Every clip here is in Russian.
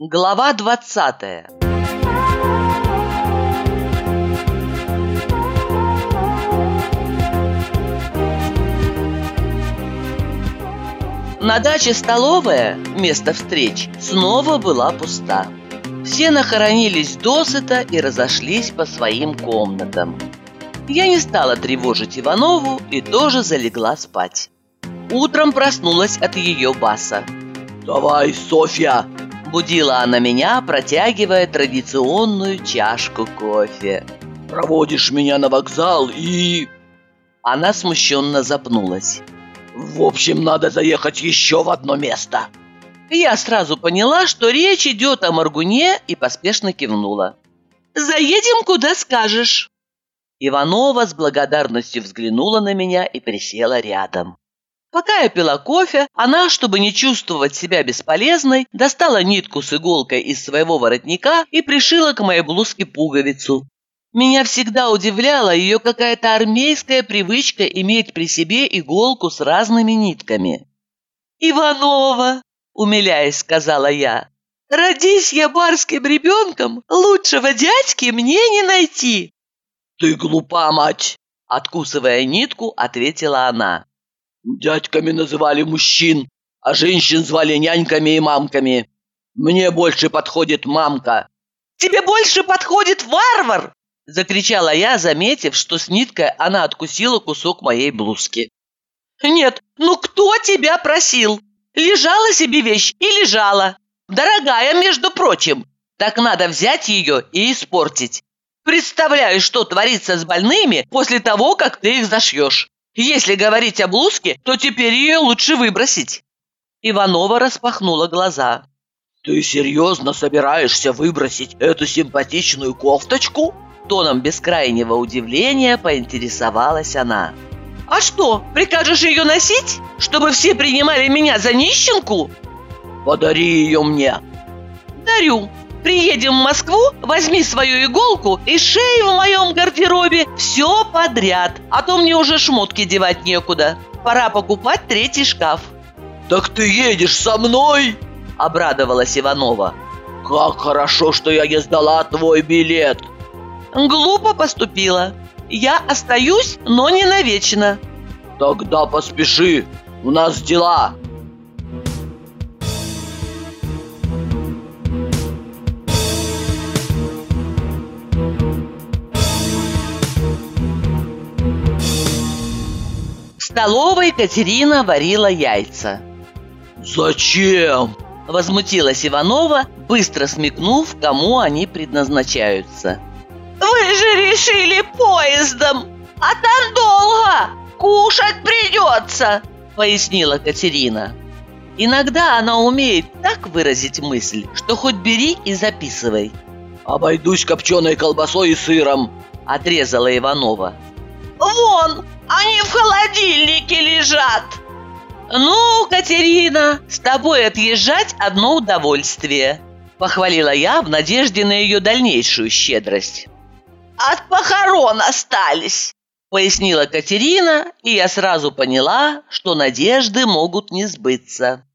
Глава двадцатая На даче столовая, место встреч, снова была пуста. Все нахоронились досыта и разошлись по своим комнатам. Я не стала тревожить Иванову и тоже залегла спать. Утром проснулась от ее баса. «Давай, Софья!» Будила она меня, протягивая традиционную чашку кофе. «Проводишь меня на вокзал и...» Она смущенно запнулась. В общем, надо заехать еще в одно место. Я сразу поняла, что речь идет о Маргуне и поспешно кивнула. «Заедем, куда скажешь». Иванова с благодарностью взглянула на меня и присела рядом. Пока я пила кофе, она, чтобы не чувствовать себя бесполезной, достала нитку с иголкой из своего воротника и пришила к моей блузке пуговицу. Меня всегда удивляла ее какая-то армейская привычка иметь при себе иголку с разными нитками. «Иванова!» – умиляясь, сказала я. «Родись я барским ребенком, лучшего дядьки мне не найти!» «Ты глупа, мать!» – откусывая нитку, ответила она. «Дядьками называли мужчин, а женщин звали няньками и мамками. Мне больше подходит мамка». «Тебе больше подходит варвар!» Закричала я, заметив, что с ниткой она откусила кусок моей блузки. «Нет, ну кто тебя просил? Лежала себе вещь и лежала. Дорогая, между прочим. Так надо взять ее и испортить. Представляю, что творится с больными после того, как ты их зашьешь. Если говорить о блузке, то теперь ее лучше выбросить». Иванова распахнула глаза. «Ты серьезно собираешься выбросить эту симпатичную кофточку?» Тоном бескрайнего удивления поинтересовалась она. «А что, прикажешь ее носить, чтобы все принимали меня за нищенку?» «Подари ее мне!» «Дарю. Приедем в Москву, возьми свою иголку и шей в моем гардеробе все подряд, а то мне уже шмотки девать некуда. Пора покупать третий шкаф». «Так ты едешь со мной?» – обрадовалась Иванова. «Как хорошо, что я не сдала твой билет!» Глупо поступила. Я остаюсь, но не навечно. Тогда поспеши, у нас дела. Столовой Катерина варила яйца. «Зачем?» – возмутилась Иванова, быстро смекнув, кому они предназначаются. Вы же решили поездом, а там долго, кушать придется, пояснила Катерина. Иногда она умеет так выразить мысль, что хоть бери и записывай. «Обойдусь копченой колбасой и сыром», – отрезала Иванова. «Вон, они в холодильнике лежат!» «Ну, Катерина, с тобой отъезжать одно удовольствие», – похвалила я в надежде на ее дальнейшую щедрость от похорон остались», — пояснила Катерина, и я сразу поняла, что надежды могут не сбыться.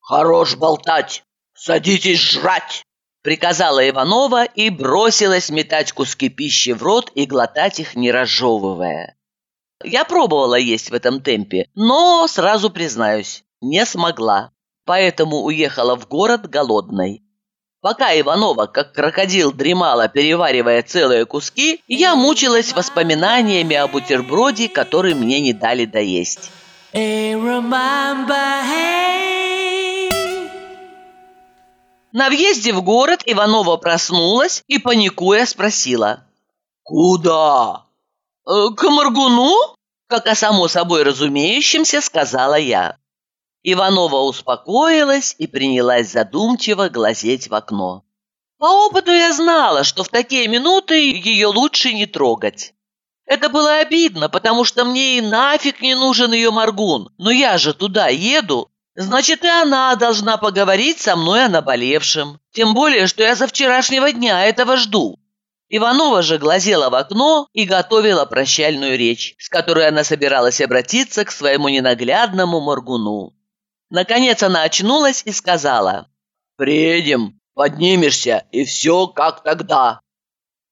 «Хорош болтать! Садитесь жрать!» Приказала Иванова и бросилась метать куски пищи в рот и глотать их, не разжевывая. Я пробовала есть в этом темпе, но, сразу признаюсь, не смогла. Поэтому уехала в город голодной. Пока Иванова, как крокодил, дремала, переваривая целые куски, я мучилась воспоминаниями о бутерброде, который мне не дали доесть. На въезде в город Иванова проснулась и, паникуя, спросила. «Куда?» «Э, «К Маргуну?» Как о само собой разумеющемся, сказала я. Иванова успокоилась и принялась задумчиво глазеть в окно. По опыту я знала, что в такие минуты ее лучше не трогать. Это было обидно, потому что мне и нафиг не нужен ее Маргун. Но я же туда еду. Значит, и она должна поговорить со мной о наболевшем. Тем более, что я со вчерашнего дня этого жду. Иванова же глазела в окно и готовила прощальную речь, с которой она собиралась обратиться к своему ненаглядному Моргуну. Наконец она очнулась и сказала. «Приедем, поднимешься, и все как тогда».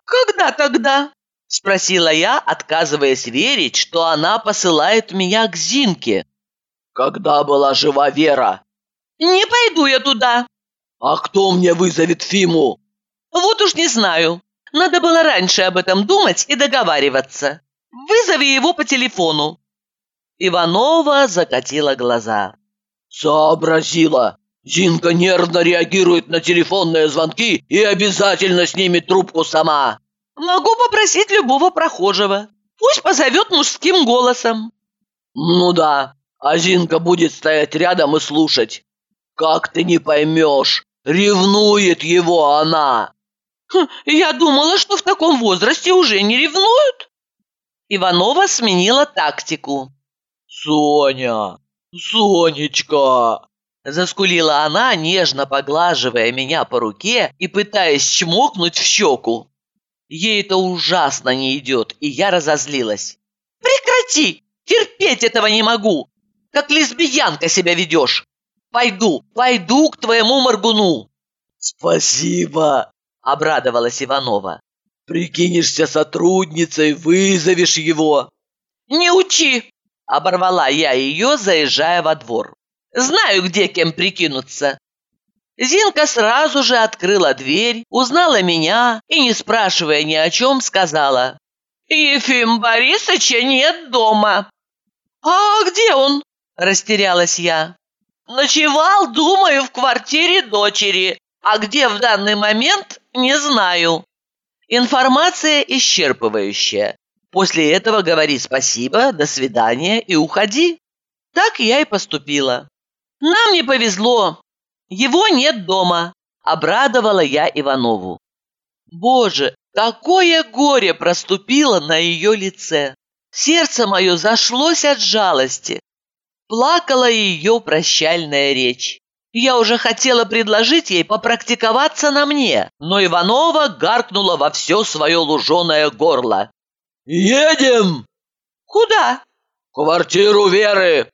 «Когда тогда?» – спросила я, отказываясь верить, что она посылает меня к Зинке. «Когда была жива Вера?» «Не пойду я туда». «А кто мне вызовет Фиму?» «Вот уж не знаю. Надо было раньше об этом думать и договариваться. Вызови его по телефону». Иванова закатила глаза. «Сообразила. Зинка нервно реагирует на телефонные звонки и обязательно снимет трубку сама». «Могу попросить любого прохожего. Пусть позовет мужским голосом». «Ну да, а Зинка будет стоять рядом и слушать. Как ты не поймешь, ревнует его она». Хм, «Я думала, что в таком возрасте уже не ревнуют». Иванова сменила тактику. «Соня, Сонечка!» Заскулила она, нежно поглаживая меня по руке и пытаясь чмокнуть в щеку. Ей это ужасно не идет, и я разозлилась. «Прекрати! Терпеть этого не могу! Как лесбиянка себя ведешь! Пойду, пойду к твоему Маргуну!» «Спасибо!» – обрадовалась Иванова. «Прикинешься сотрудницей, вызовешь его!» «Не учи!» – оборвала я ее, заезжая во двор. «Знаю, где кем прикинуться!» Зинка сразу же открыла дверь, узнала меня и, не спрашивая ни о чем, сказала. «Ефим Борисовича нет дома». «А где он?» – растерялась я. «Ночевал, думаю, в квартире дочери, а где в данный момент, не знаю». Информация исчерпывающая. После этого говори спасибо, до свидания и уходи. Так я и поступила. Нам не повезло. Его нет дома, обрадовала я Иванову. Боже, какое горе проступило на ее лице. Сердце мое зашлось от жалости. Плакала ее прощальная речь. Я уже хотела предложить ей попрактиковаться на мне, но Иванова гаркнула во все свое луженое горло. «Едем!» «Куда?» «Квартиру Веры!»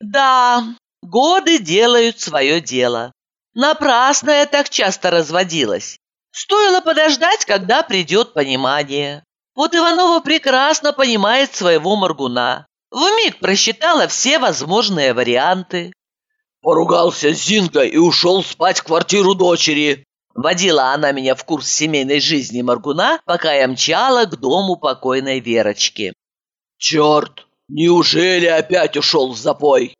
«Да, годы делают свое дело. Напрасно я так часто разводилась. Стоило подождать, когда придет понимание. Вот Иванова прекрасно понимает своего Моргуна. Вмиг просчитала все возможные варианты. Поругался с Зинкой и ушел спать в квартиру дочери. Водила она меня в курс семейной жизни Маргуна, пока я мчала к дому покойной Верочки. Черт, неужели опять ушел в запой?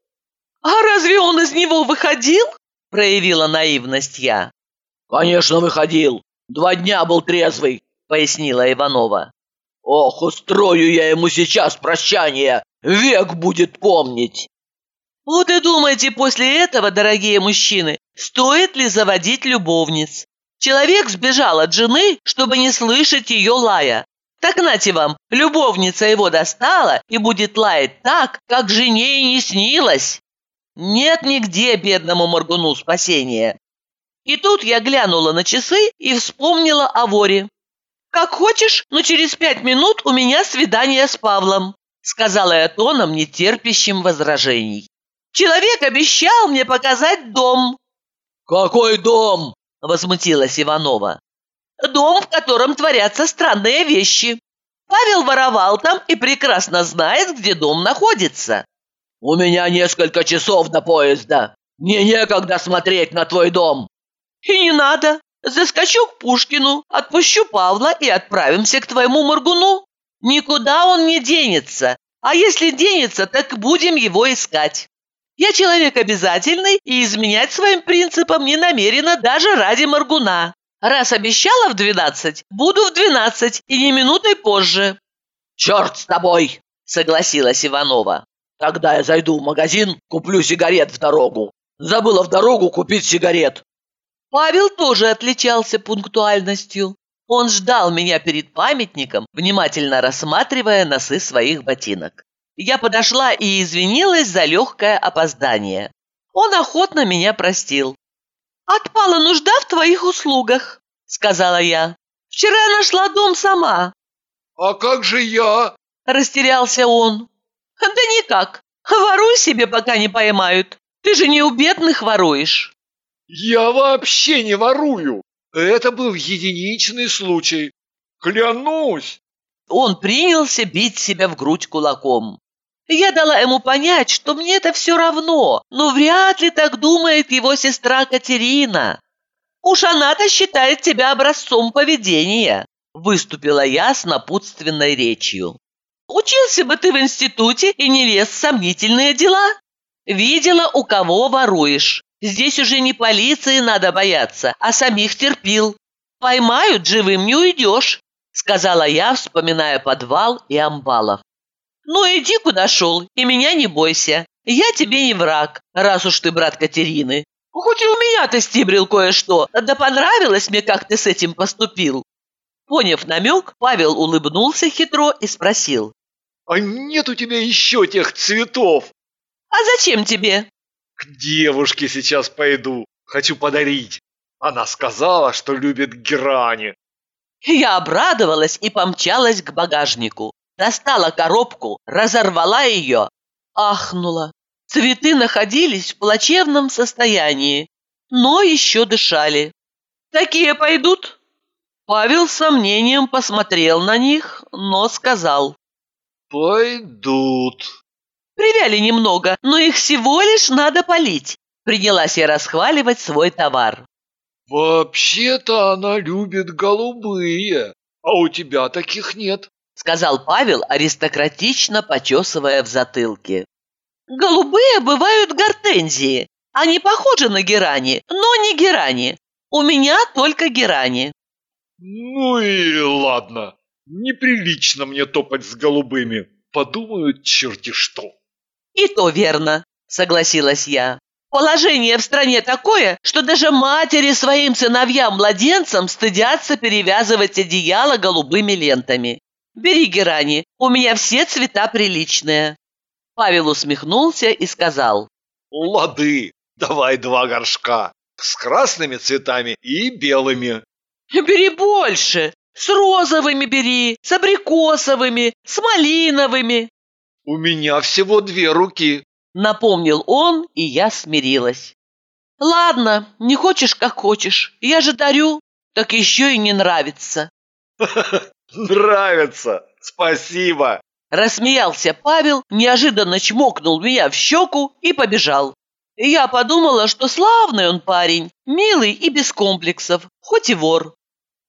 А разве он из него выходил? Проявила наивность я. Конечно, выходил. Два дня был трезвый, пояснила Иванова. Ох, устрою я ему сейчас прощание, век будет помнить. Вот и думайте после этого, дорогие мужчины, стоит ли заводить любовниц. Человек сбежал от жены, чтобы не слышать ее лая. Так нате вам, любовница его достала и будет лаять так, как жене и не снилось. Нет нигде бедному Моргуну спасения. И тут я глянула на часы и вспомнила о воре. «Как хочешь, но через пять минут у меня свидание с Павлом», сказала я тоном, нетерпящим возражений. Человек обещал мне показать дом». «Какой дом?» – возмутилась Иванова. «Дом, в котором творятся странные вещи. Павел воровал там и прекрасно знает, где дом находится». «У меня несколько часов до поезда. Мне некогда смотреть на твой дом». «И не надо. Заскочу к Пушкину, отпущу Павла и отправимся к твоему Моргуну. Никуда он не денется, а если денется, так будем его искать». Я человек обязательный и изменять своим принципам не намерена даже ради Маргуна. Раз обещала в двенадцать, буду в двенадцать и не минутой позже». «Черт с тобой!» – согласилась Иванова. «Тогда я зайду в магазин, куплю сигарет в дорогу. Забыла в дорогу купить сигарет». Павел тоже отличался пунктуальностью. Он ждал меня перед памятником, внимательно рассматривая носы своих ботинок. Я подошла и извинилась за легкое опоздание. Он охотно меня простил. «Отпала нужда в твоих услугах», — сказала я. Вчера нашла дом сама. А как же я? Растерялся он. Да никак. Воруй себе, пока не поймают. Ты же не у бедных воруешь. Я вообще не ворую. Это был единичный случай. Клянусь. Он принялся бить себя в грудь кулаком. Я дала ему понять, что мне это все равно, но вряд ли так думает его сестра Катерина. Уж она-то считает тебя образцом поведения, выступила я с напутственной речью. Учился бы ты в институте и не лез в сомнительные дела. Видела, у кого воруешь. Здесь уже не полиции надо бояться, а самих терпил. Поймают, живым не уйдешь, сказала я, вспоминая подвал и амбалов. Ну иди куда шел, и меня не бойся. Я тебе не враг, раз уж ты брат Катерины. Хоть и у меня-то стибрил кое-что, да понравилось мне, как ты с этим поступил. Поняв намек, Павел улыбнулся хитро и спросил. А нет у тебя еще тех цветов? А зачем тебе? К девушке сейчас пойду. Хочу подарить. Она сказала, что любит герани. Я обрадовалась и помчалась к багажнику. Достала коробку, разорвала ее, ахнула. Цветы находились в плачевном состоянии, но еще дышали. «Такие пойдут?» Павел с сомнением посмотрел на них, но сказал. «Пойдут». Привяли немного, но их всего лишь надо полить. Принялась я расхваливать свой товар. «Вообще-то она любит голубые, а у тебя таких нет», сказал Павел, аристократично почесывая в затылке. «Голубые бывают гортензии. Они похожи на герани, но не герани. У меня только герани». «Ну и ладно. Неприлично мне топать с голубыми. Подумают черти что. И то верно, согласилась я. Положение в стране такое, что даже матери своим сыновьям-младенцам стыдятся перевязывать одеяло голубыми лентами. Бери герани, у меня все цвета приличные. Павел усмехнулся и сказал. Лады, давай два горшка. С красными цветами и белыми. Бери больше, с розовыми бери, с абрикосовыми, с малиновыми. У меня всего две руки. Напомнил он, и я смирилась. Ладно, не хочешь, как хочешь. Я же дарю, так еще и не нравится. Нравится, спасибо. Рассмеялся Павел, неожиданно чмокнул меня в щеку и побежал. Я подумала, что славный он парень, милый и без комплексов, хоть и вор.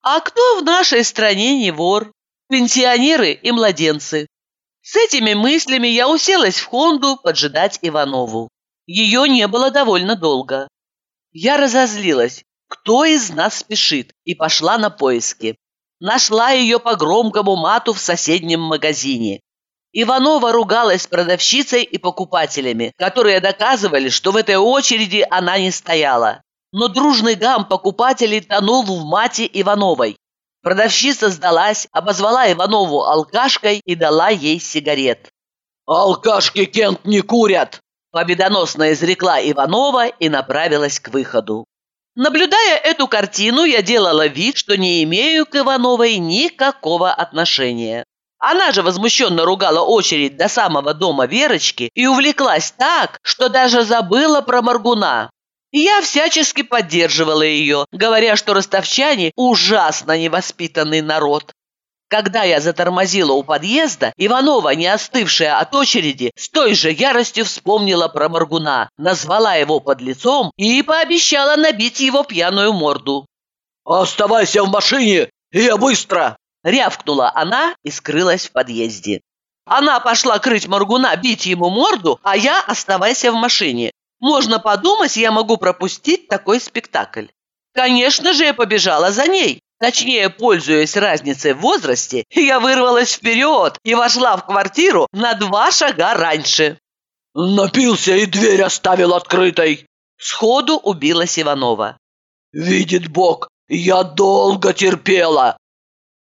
А кто в нашей стране не вор? Пенсионеры и младенцы. С этими мыслями я уселась в Хонду поджидать Иванову. Ее не было довольно долго. Я разозлилась, кто из нас спешит, и пошла на поиски. Нашла ее по громкому мату в соседнем магазине. Иванова ругалась продавщицей и покупателями, которые доказывали, что в этой очереди она не стояла но дружный гам покупателей тонул в мате Ивановой. Продавщица сдалась, обозвала Иванову алкашкой и дала ей сигарет. «Алкашки Кент не курят!» Победоносно изрекла Иванова и направилась к выходу. Наблюдая эту картину, я делала вид, что не имею к Ивановой никакого отношения. Она же возмущенно ругала очередь до самого дома Верочки и увлеклась так, что даже забыла про Маргуна. Я всячески поддерживала ее, говоря, что ростовчане – ужасно невоспитанный народ. Когда я затормозила у подъезда, Иванова, не остывшая от очереди, с той же яростью вспомнила про Маргуна, назвала его под лицом и пообещала набить его пьяную морду. «Оставайся в машине, и я быстро!» Рявкнула она и скрылась в подъезде. Она пошла крыть Маргуна, бить ему морду, а я оставайся в машине. Можно подумать, я могу пропустить такой спектакль. Конечно же, я побежала за ней. Точнее, пользуясь разницей в возрасте, я вырвалась вперед и вошла в квартиру на два шага раньше. Напился и дверь оставил открытой. Сходу убилась Иванова. Видит Бог, я долго терпела.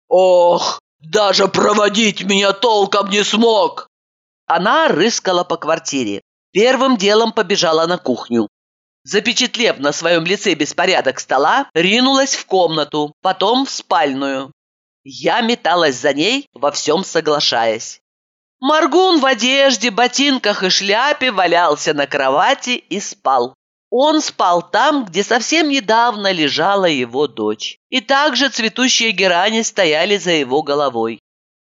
Ох, даже проводить меня толком не смог. Она рыскала по квартире. Первым делом побежала на кухню. запечатлев на своем лице беспорядок стола, ринулась в комнату, потом в спальную. Я металась за ней, во всем соглашаясь. Маргун в одежде, ботинках и шляпе валялся на кровати и спал. Он спал там, где совсем недавно лежала его дочь. И также цветущие герани стояли за его головой.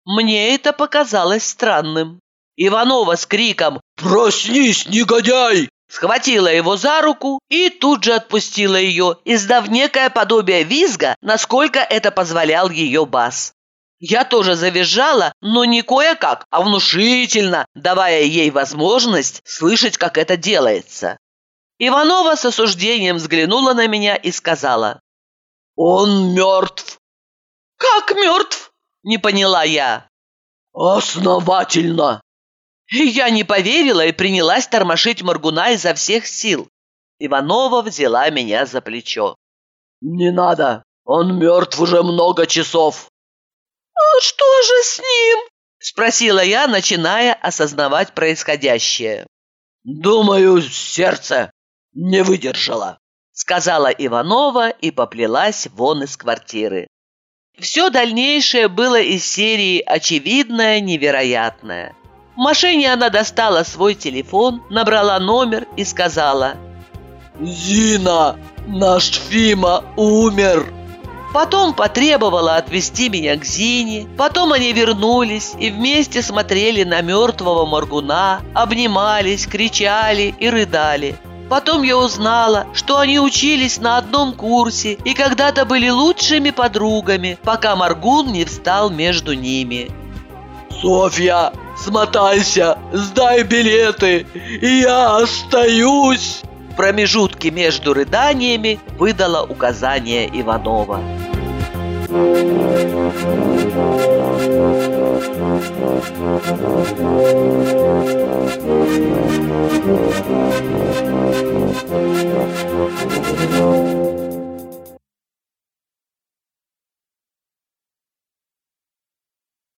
Мне это показалось странным. Иванова с криком «Проснись, негодяй!» схватила его за руку и тут же отпустила ее, издав некое подобие визга, насколько это позволял ее бас. Я тоже завизжала, но не кое-как, а внушительно, давая ей возможность слышать, как это делается. Иванова с осуждением взглянула на меня и сказала. «Он мертв!» «Как мертв?» – не поняла я. «Основательно!» Я не поверила и принялась тормошить Маргуна изо всех сил. Иванова взяла меня за плечо. «Не надо, он мертв уже много часов». «А что же с ним?» – спросила я, начиная осознавать происходящее. «Думаю, сердце не выдержало», – сказала Иванова и поплелась вон из квартиры. Все дальнейшее было из серии «Очевидное невероятное». В машине она достала свой телефон, набрала номер и сказала «Зина, наш Фима умер!» Потом потребовала отвезти меня к Зине, потом они вернулись и вместе смотрели на мертвого Моргуна, обнимались, кричали и рыдали. Потом я узнала, что они учились на одном курсе и когда-то были лучшими подругами, пока Маргун не встал между ними. «Софья, смотайся, сдай билеты, я остаюсь!» В промежутке между рыданиями выдала указание Иванова. Thank you.